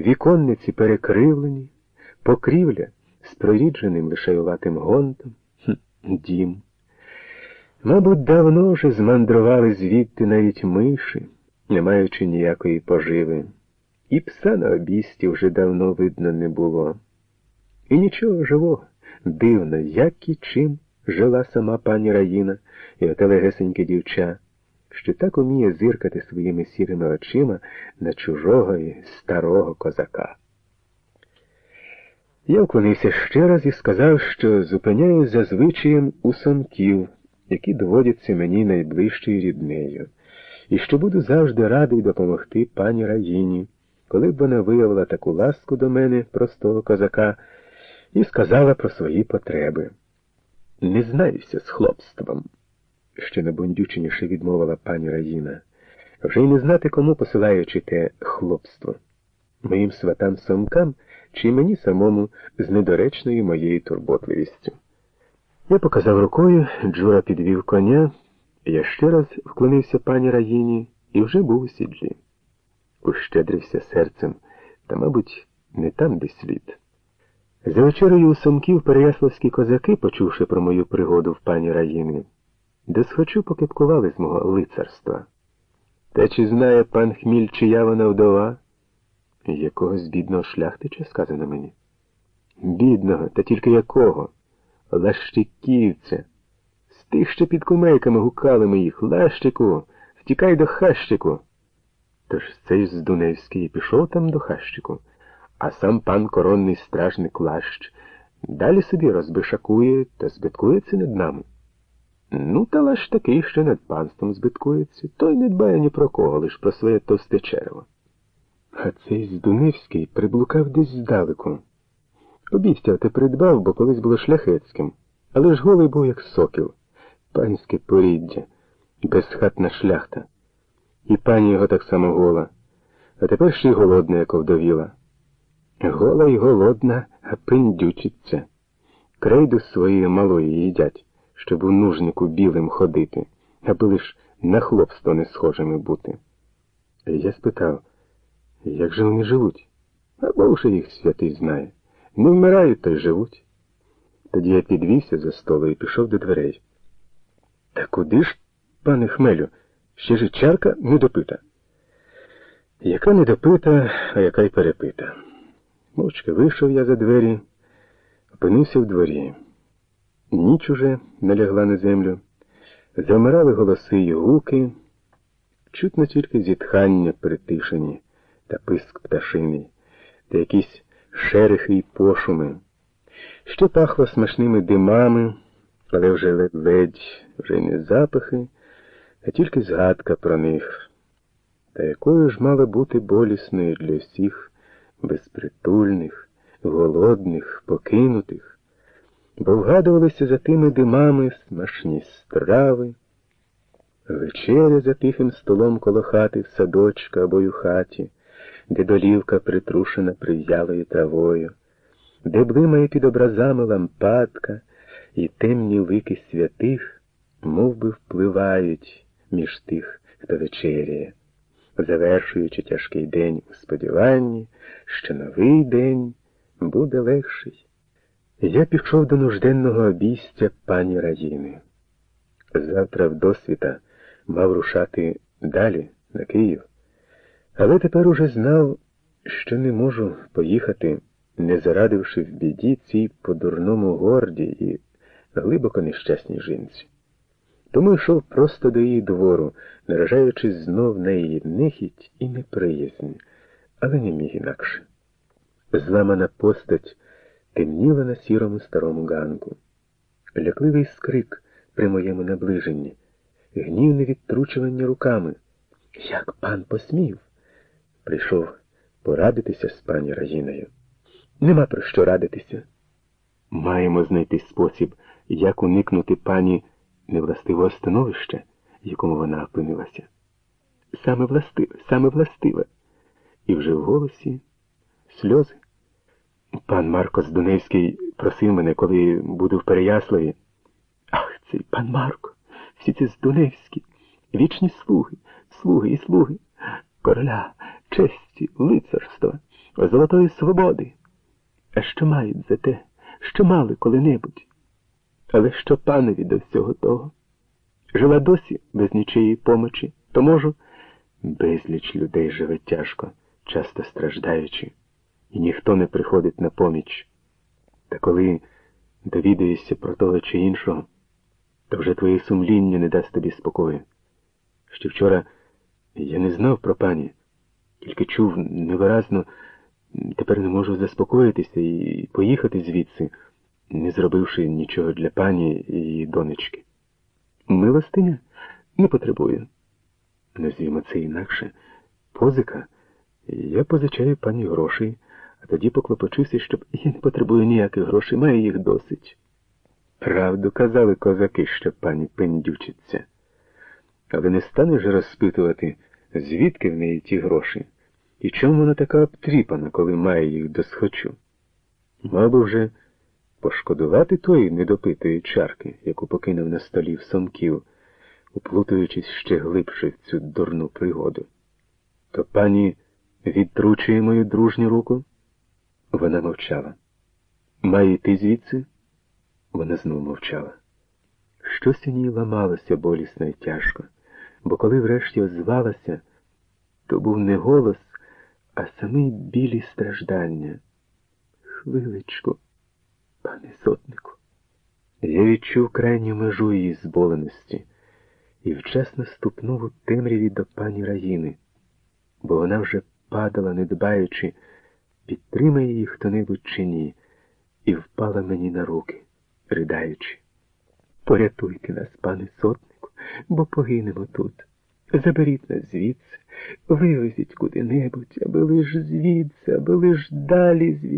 віконниці перекривлені, покрівля з прорідженим лишаюватим гонтом, Хм, дім. Мабуть, давно вже змандрували звідти навіть миші, не маючи ніякої поживи, і пса на обісті вже давно видно не було. І нічого живого, дивно, як і чим жила сама пані Раїна і оте легесеньке дівча, що так уміє зиркати своїми сірими очима на чужого і старого козака. Я вклонився ще раз і сказав, що зупиняю за звичаєм у самків, які доводяться мені найближчою ріднею, і що буду завжди радий допомогти пані Раїні, коли б вона виявила таку ласку до мене, простого козака, і сказала про свої потреби. Не знаюся з хлопством, ще набундюченіше відмовила пані Раїна, вже й не знати, кому посилаючи те хлопство. Моїм сватам самкам чи мені самому з недоречною моєю турботливістю. Я показав рукою, Джура підвів коня, я ще раз вклонився пані Раїні і вже був у сідлі. Ущедрився серцем, та, мабуть, не там де слід. За вечерею у Сомків переяславські козаки, почувши про мою пригоду в пані Раїни, де схочу покипкували з мого лицарства. Та чи знає пан Хміль, чия вона вдова? Якогось бідного шляхтича, сказано мені. Бідного, та тільки якого? Лащиківця. З тих, що під кумейками гукали ми їх. Лащику, втікай до хащику. Тож цей з Дуневський пішов там до хащику, а сам пан коронний стражник Лащ далі собі розбишакує та збиткується над нами. Ну, та лаш такий, що над панством збиткується, той не дбає ні про кого, лиш про своє товсте черево. А цей Здуневський приблукав десь здалеку. Обістя ти придбав, бо колись було шляхетським, але ж голий був, як сокіл, панське поріддя, безхатна шляхта. І пані його так само гола, а тепер ще й голодна, як овдовіла. Гола й голодна, а пиндючиться. Крейду своєї малої їдять, щоб у нужнику білим ходити, аби лиш на хлопство не схожими бути. Я спитав, як же вони живуть? Або вже їх святий знає. Не вмирають, то й живуть. Тоді я підвівся за столу і пішов до дверей. Та куди ж, пане Хмелю, ще ж чарка недопита? Яка недопита, а яка й перепита. Мовчки вийшов я за двері, опинився в дворі. Ніч уже налягла на землю, замирали голоси й гуки, чутно тільки зітхання притишені та писк пташини, та якісь шерехи й пошуми. Ще пахло смачними димами, але вже ледь, вже не запахи, а тільки згадка про них. Та якою ж мала бути болісною для всіх безпритульних, голодних, покинутих, бо вгадувалися за тими димами смачні страви, вечеря за тихим столом коло хати в садочка або й у хаті де долівка притрушена прив'ялою травою, де блимає під образами лампадка, і темні лики святих мов би, впливають між тих, хто вечеряє, завершуючи тяжкий день у сподіванні, що новий день буде легший. Я пішов до нужденного обійстя пані Раїни. Завтра в досвіта мав рушати далі на Київ. Але тепер уже знав, що не можу поїхати, не зарадивши в біді цій по-дурному горді і глибоко нещасній жінці. Тому йшов просто до її двору, наражаючись знов на її нехіть і неприязнь, але не міг інакше. Зламана постать темніла на сірому старому ганку. Лякливий скрик при моєму наближенні, гнівне відтручування руками. Як пан посмів? Прийшов порадитися з пані Раїною. Нема про що радитися. Маємо знайти спосіб, як уникнути пані невластивого становища, якому вона опинилася. Саме властиве, саме властиве. І вже в голосі сльози. Пан Марко Здуневський просив мене, коли буду в Переяславі. Ах, цей пан Марко, всі ці Здуневські, вічні слуги, слуги і слуги, короля честі, лицарства. золотої свободи. А що мають за те, що мали коли-небудь? Але що панові до всього того? Жила досі без нічиєї помочі, то можу, безліч людей живе тяжко, часто страждаючи, і ніхто не приходить на поміч. Та коли довідаєшся про того чи іншого, то вже твоє сумління не дасть тобі спокою. Ще вчора я не знав про пані, тільки чув невиразно, тепер не можу заспокоїтися і поїхати звідси, не зробивши нічого для пані і донечки. Милостиня не потребую. Назвімо це інакше. Позика. Я позичаю пані грошей, а тоді поклопочуся, щоб я не потребую ніяких грошей, маю їх досить. Правду казали козаки, що пані пендючиться. Але не станеш розпитувати, звідки в неї ті гроші, і чому вона така обтріпана, коли має їх досхочу. Мав би вже пошкодувати тої недопитої чарки, яку покинув на столі в сомків, уплутуючись ще глибше в цю дурну пригоду. То пані відтручує мою дружню руку? Вона мовчала. Має йти звідси? Вона знову мовчала. Щось у ній ламалося болісно і тяжко, бо коли врешті озвалася, то був не голос, а самий білі страждання. Хвилечку, пане сотнику. Я відчув крайню межу її зболеності і вчасно ступнув у темряві до пані Раїни, бо вона вже падала, не дбаючи, підтримає її хто-небудь чи ні, і впала мені на руки, ридаючи. Порятуйте нас, пане сотнику, бо погинемо тут. Заберіть нас звідси, вивезіть куди-небудь, аби лиш звідси, аби лиш далі звідси.